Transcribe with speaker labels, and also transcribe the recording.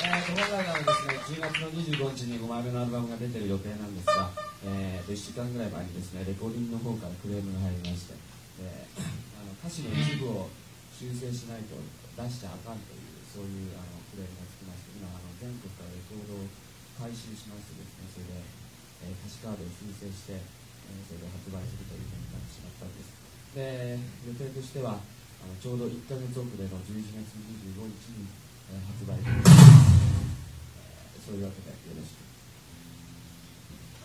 Speaker 1: 本来ならですね10月の25日に5枚目のアルバムが出てる予定なんですが、え、1週間ぐらい前にですねレコーディングの方からクレームが入りまして、えー、あの歌詞の一部を修正しないと出しちゃあかんというそういうあのクレームがつきまして今あの全国からレコードを回収しましてですねそれで、えー、歌詞カードを修正して、えー、それで発売するというふうになってしまったんです。で予定としてはあのちょうど1ヶ月遅れの11月25日に、えー、発売とい